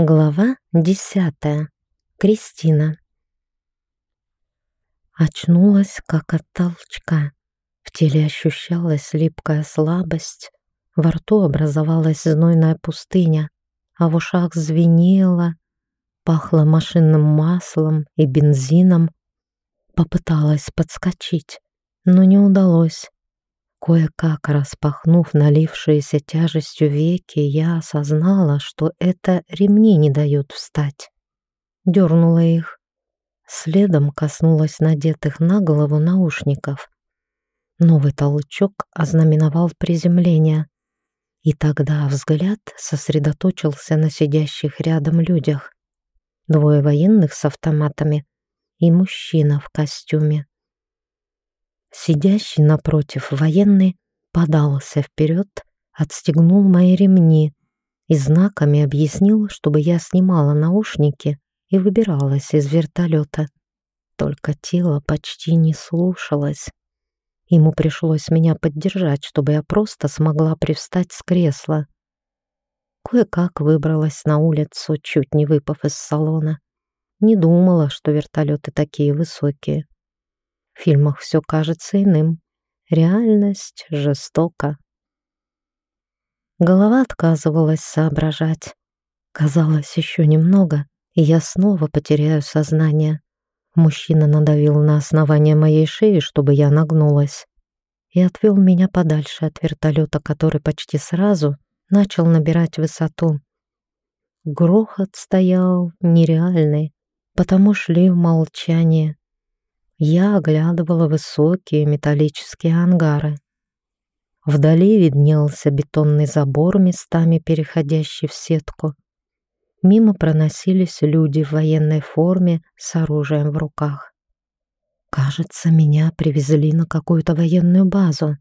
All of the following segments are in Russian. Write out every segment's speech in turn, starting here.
Глава десятая. Кристина. Очнулась, как от толчка. В теле ощущалась липкая слабость, во рту образовалась знойная пустыня, а в ушах звенело, пахло машинным маслом и бензином. Попыталась подскочить, но не удалось. Кое-как распахнув налившиеся тяжестью веки, я осознала, что это ремни не дают встать. Дернула их. Следом коснулась надетых на голову наушников. Новый толчок ознаменовал приземление. И тогда взгляд сосредоточился на сидящих рядом людях. Двое военных с автоматами и мужчина в костюме. Сидящий напротив военный подался вперед, отстегнул мои ремни и знаками объяснил, чтобы я снимала наушники и выбиралась из вертолета. Только тело почти не слушалось. Ему пришлось меня поддержать, чтобы я просто смогла привстать с кресла. Кое-как выбралась на улицу, чуть не выпав из салона. Не думала, что вертолеты такие высокие. Фильмах все кажется иным. Реальность жестока. Голова отказывалась соображать. Казалось, еще немного, и я снова потеряю сознание. Мужчина надавил на основание моей шеи, чтобы я нагнулась, и отвел меня подальше от вертолета, который почти сразу начал набирать высоту. Грохот стоял нереальный, потому шли в молчании. Я оглядывала высокие металлические ангары. Вдали виднелся бетонный забор, местами переходящий в сетку. Мимо проносились люди в военной форме с оружием в руках. Кажется, меня привезли на какую-то военную базу.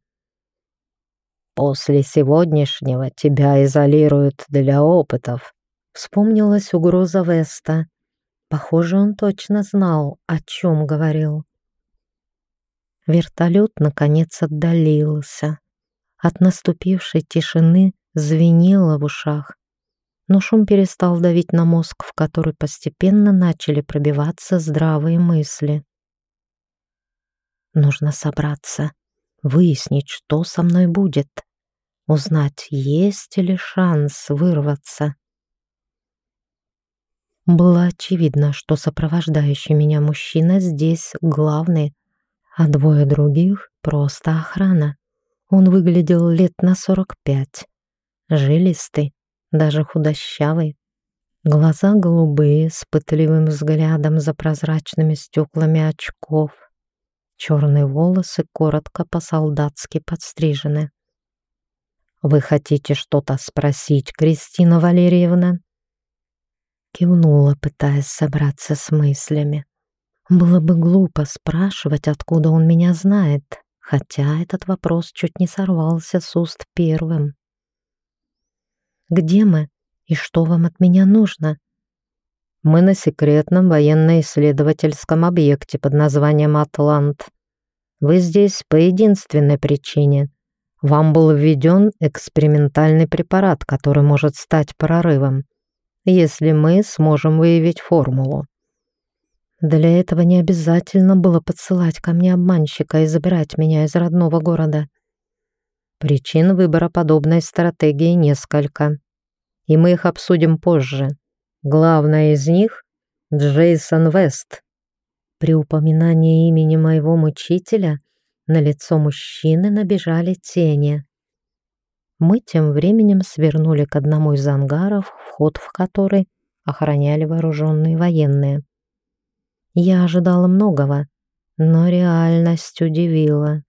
«После сегодняшнего тебя изолируют для опытов», — вспомнилась угроза Веста. Похоже, он точно знал, о чем говорил. Вертолет, наконец, отдалился. От наступившей тишины звенело в ушах, но шум перестал давить на мозг, в который постепенно начали пробиваться здравые мысли. Нужно собраться, выяснить, что со мной будет, узнать, есть ли шанс вырваться. Было очевидно, что сопровождающий меня мужчина здесь главный, а двое других — просто охрана. Он выглядел лет на сорок пять, жилистый, даже худощавый. Глаза голубые, с пытливым взглядом за прозрачными стеклами очков. Черные волосы коротко по-солдатски подстрижены. «Вы хотите что-то спросить, Кристина Валерьевна?» Кивнула, пытаясь собраться с мыслями. Было бы глупо спрашивать, откуда он меня знает, хотя этот вопрос чуть не сорвался с уст первым. «Где мы? И что вам от меня нужно?» «Мы на секретном военно-исследовательском объекте под названием «Атлант». Вы здесь по единственной причине. Вам был введен экспериментальный препарат, который может стать прорывом, если мы сможем выявить формулу. Для этого не обязательно было подсылать ко мне обманщика и забирать меня из родного города. Причин выбора подобной стратегии несколько, и мы их обсудим позже. Главная из них — Джейсон Вест. При упоминании имени моего мучителя на лицо мужчины набежали тени. Мы тем временем свернули к одному из ангаров, вход в который охраняли вооруженные военные. Я ожидала многого, но реальность удивила.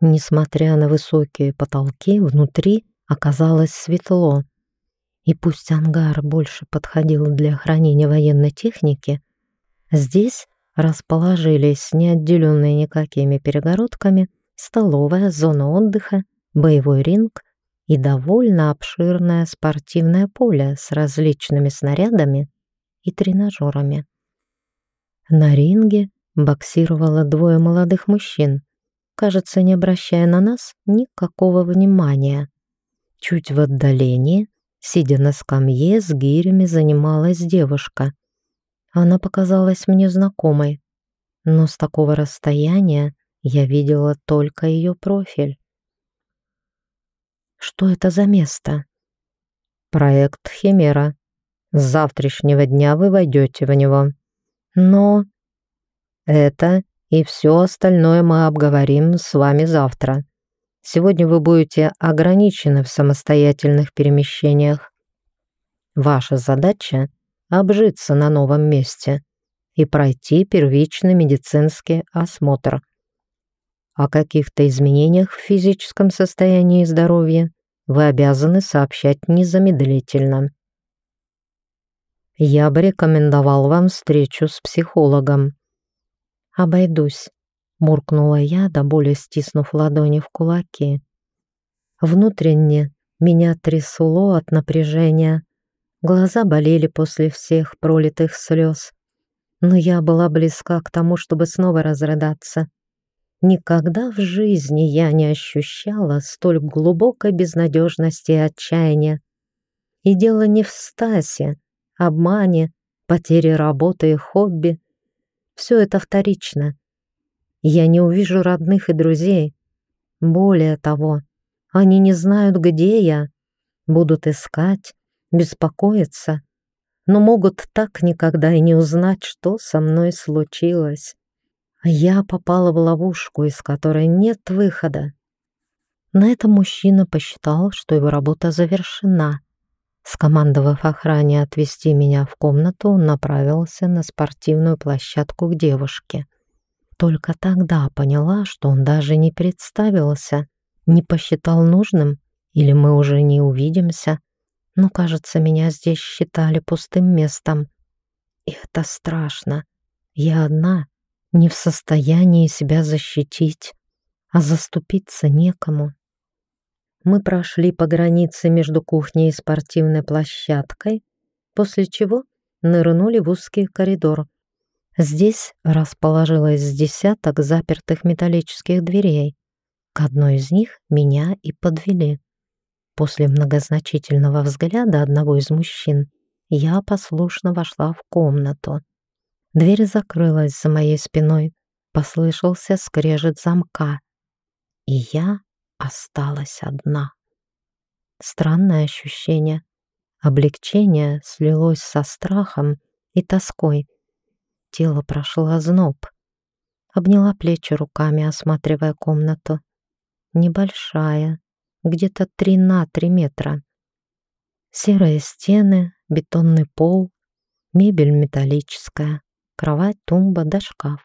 Несмотря на высокие потолки, внутри оказалось светло. И пусть ангар больше подходил для хранения военной техники, здесь расположились неотделенные никакими перегородками столовая, зона отдыха, боевой ринг и довольно обширное спортивное поле с различными снарядами и тренажерами. На ринге боксировало двое молодых мужчин, кажется, не обращая на нас никакого внимания. Чуть в отдалении Сидя на скамье, с гирями занималась девушка. Она показалась мне знакомой, но с такого расстояния я видела только ее профиль. Что это за место? Проект Химера. С завтрашнего дня вы войдете в него. Но это и все остальное мы обговорим с вами завтра. Сегодня вы будете ограничены в самостоятельных перемещениях. Ваша задача — обжиться на новом месте и пройти первичный медицинский осмотр. О каких-то изменениях в физическом состоянии здоровья вы обязаны сообщать незамедлительно. Я бы рекомендовал вам встречу с психологом. Обойдусь буркнула я, до боли стиснув ладони в кулаки. Внутренне меня трясло от напряжения. Глаза болели после всех пролитых слез. Но я была близка к тому, чтобы снова разрыдаться. Никогда в жизни я не ощущала столь глубокой безнадежности и отчаяния. И дело не в Стасе, обмане, потере работы и хобби. Все это вторично. Я не увижу родных и друзей. Более того, они не знают, где я. Будут искать, беспокоиться, но могут так никогда и не узнать, что со мной случилось. Я попала в ловушку, из которой нет выхода. На это мужчина посчитал, что его работа завершена. Скомандовав охране отвезти меня в комнату, он направился на спортивную площадку к девушке. Только тогда поняла, что он даже не представился, не посчитал нужным, или мы уже не увидимся. Но, кажется, меня здесь считали пустым местом. И это страшно. Я одна, не в состоянии себя защитить, а заступиться некому. Мы прошли по границе между кухней и спортивной площадкой, после чего нырнули в узкий коридор, Здесь расположилось десяток запертых металлических дверей. К одной из них меня и подвели. После многозначительного взгляда одного из мужчин я послушно вошла в комнату. Дверь закрылась за моей спиной, послышался скрежет замка, и я осталась одна. Странное ощущение. Облегчение слилось со страхом и тоской — Тело прошло озноб. Обняла плечи руками, осматривая комнату. Небольшая, где-то три на три метра. Серые стены, бетонный пол, мебель металлическая, кровать, тумба да шкаф.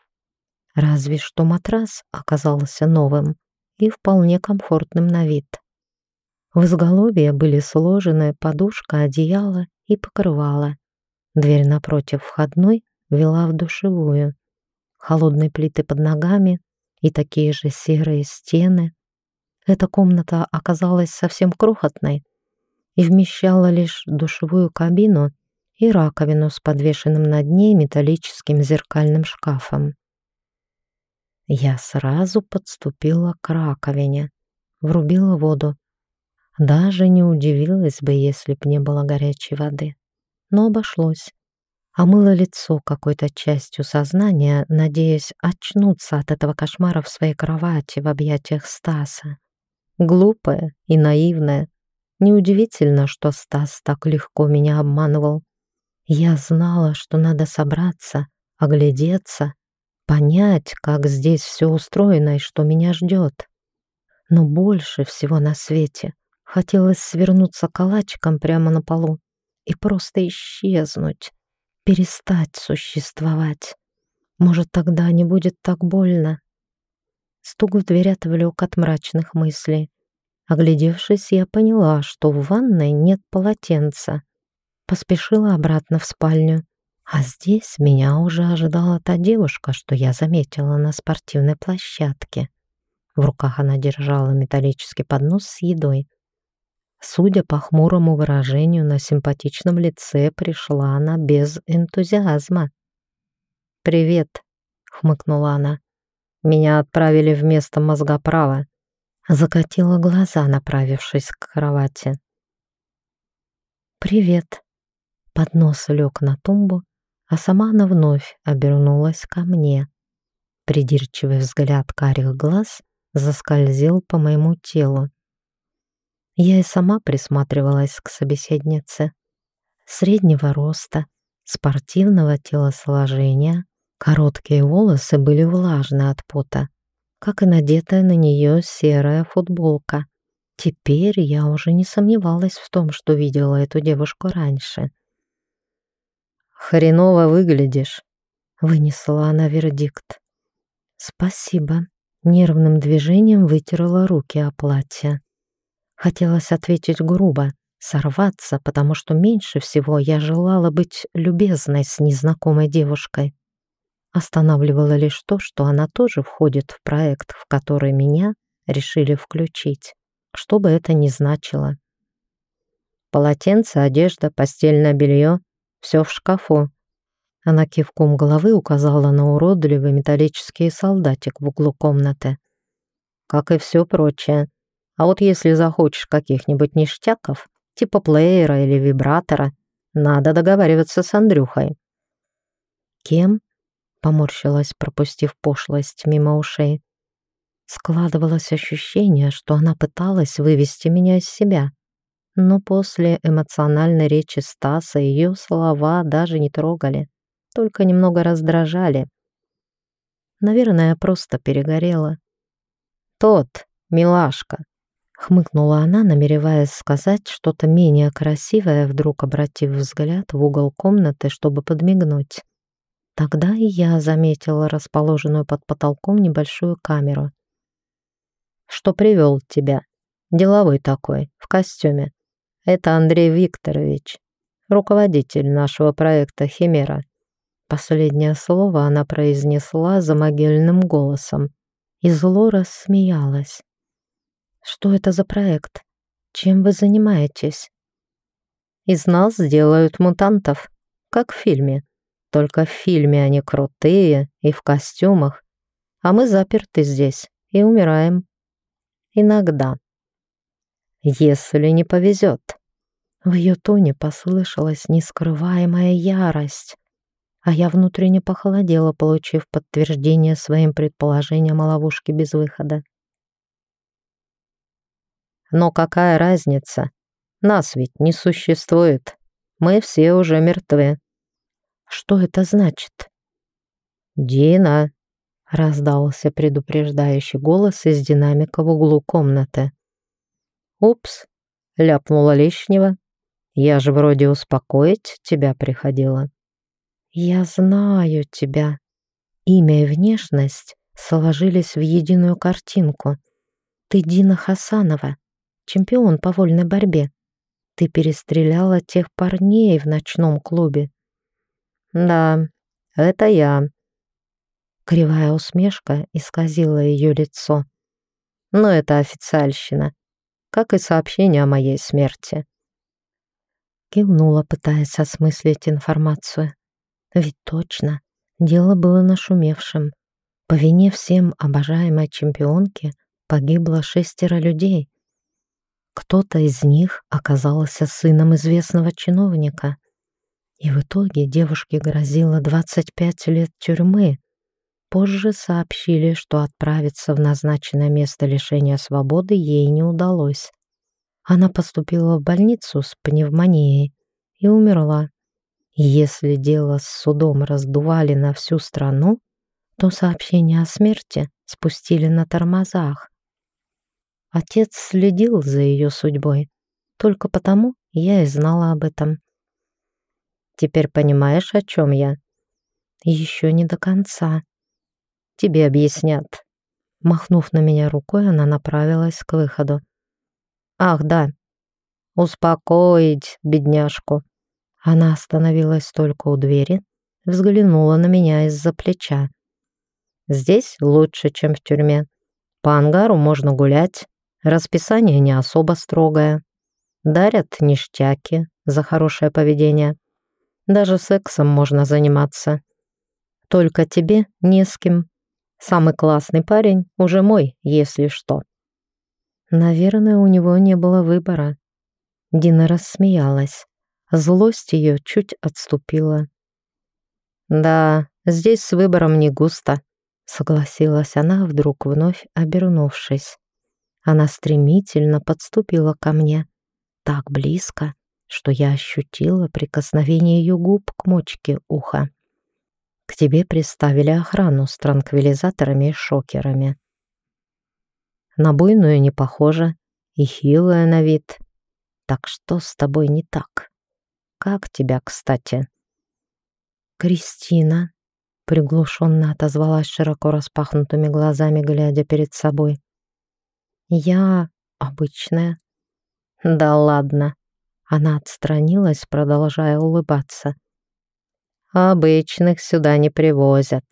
Разве что матрас оказался новым и вполне комфортным на вид. В изголовье были сложены подушка, одеяло и покрывало. Дверь напротив входной вела в душевую. Холодные плиты под ногами и такие же серые стены. Эта комната оказалась совсем крохотной и вмещала лишь душевую кабину и раковину с подвешенным над ней металлическим зеркальным шкафом. Я сразу подступила к раковине, врубила воду. Даже не удивилась бы, если б не было горячей воды. Но обошлось омыла лицо какой-то частью сознания, надеясь очнуться от этого кошмара в своей кровати в объятиях Стаса. Глупая и наивная. Неудивительно, что Стас так легко меня обманывал. Я знала, что надо собраться, оглядеться, понять, как здесь все устроено и что меня ждет. Но больше всего на свете хотелось свернуться калачиком прямо на полу и просто исчезнуть, перестать существовать. Может, тогда не будет так больно. Стук в дверь отвлек от мрачных мыслей. Оглядевшись, я поняла, что в ванной нет полотенца. Поспешила обратно в спальню. А здесь меня уже ожидала та девушка, что я заметила на спортивной площадке. В руках она держала металлический поднос с едой. Судя по хмурому выражению на симпатичном лице, пришла она без энтузиазма. «Привет», — хмыкнула она. «Меня отправили вместо мозгоправа». Закатила глаза, направившись к кровати. «Привет». Поднос лег на тумбу, а сама она вновь обернулась ко мне. Придирчивый взгляд карих глаз заскользил по моему телу. Я и сама присматривалась к собеседнице. Среднего роста, спортивного телосложения, короткие волосы были влажны от пота, как и надетая на нее серая футболка. Теперь я уже не сомневалась в том, что видела эту девушку раньше. «Хреново выглядишь», — вынесла она вердикт. «Спасибо», — нервным движением вытерла руки о платье. Хотелось ответить грубо, сорваться, потому что меньше всего я желала быть любезной с незнакомой девушкой. Останавливало лишь то, что она тоже входит в проект, в который меня решили включить, что бы это ни значило. Полотенце, одежда, постельное белье — все в шкафу. Она кивком головы указала на уродливый металлический солдатик в углу комнаты. Как и все прочее. А вот если захочешь каких-нибудь ништяков, типа плеера или вибратора, надо договариваться с Андрюхой. Кем? Поморщилась, пропустив пошлость мимо ушей. Складывалось ощущение, что она пыталась вывести меня из себя. Но после эмоциональной речи Стаса ее слова даже не трогали только немного раздражали. Наверное, просто перегорела. «Тот, милашка!» — хмыкнула она, намереваясь сказать что-то менее красивое, вдруг обратив взгляд в угол комнаты, чтобы подмигнуть. Тогда и я заметила расположенную под потолком небольшую камеру. «Что привел тебя? Деловой такой, в костюме. Это Андрей Викторович, руководитель нашего проекта «Химера». Последнее слово она произнесла за могильным голосом и зло рассмеялась. «Что это за проект? Чем вы занимаетесь?» «Из нас сделают мутантов, как в фильме. Только в фильме они крутые и в костюмах, а мы заперты здесь и умираем. Иногда. Если не повезет». В ее тоне послышалась нескрываемая ярость а я внутренне похолодела, получив подтверждение своим предположениям о ловушке без выхода. Но какая разница? Нас ведь не существует. Мы все уже мертвы. Что это значит? Дина, раздался предупреждающий голос из динамика в углу комнаты. Упс, ляпнула лишнего. Я же вроде успокоить тебя приходила. «Я знаю тебя». Имя и внешность сложились в единую картинку. Ты Дина Хасанова, чемпион по вольной борьбе. Ты перестреляла тех парней в ночном клубе. Да, это я. Кривая усмешка исказила ее лицо. Но это официальщина, как и сообщение о моей смерти. Кивнула, пытаясь осмыслить информацию. Ведь точно, дело было нашумевшим. По вине всем обожаемой чемпионки погибло шестеро людей. Кто-то из них оказался сыном известного чиновника. И в итоге девушке грозило 25 лет тюрьмы. Позже сообщили, что отправиться в назначенное место лишения свободы ей не удалось. Она поступила в больницу с пневмонией и умерла. Если дело с судом раздували на всю страну, то сообщение о смерти спустили на тормозах. Отец следил за ее судьбой. Только потому я и знала об этом. Теперь понимаешь, о чем я? Еще не до конца. Тебе объяснят. Махнув на меня рукой, она направилась к выходу. Ах, да. Успокоить бедняжку. Она остановилась только у двери, взглянула на меня из-за плеча. «Здесь лучше, чем в тюрьме. По ангару можно гулять, расписание не особо строгое. Дарят ништяки за хорошее поведение. Даже сексом можно заниматься. Только тебе не с кем. Самый классный парень уже мой, если что». Наверное, у него не было выбора. Дина рассмеялась Злость ее чуть отступила. «Да, здесь с выбором не густо», — согласилась она, вдруг вновь обернувшись. Она стремительно подступила ко мне, так близко, что я ощутила прикосновение ее губ к мочке уха. «К тебе приставили охрану с транквилизаторами и шокерами. На буйную не похоже и хилая на вид. Так что с тобой не так? Как тебя, кстати?» «Кристина», — приглушенно отозвалась широко распахнутыми глазами, глядя перед собой. «Я обычная». «Да ладно». Она отстранилась, продолжая улыбаться. «Обычных сюда не привозят.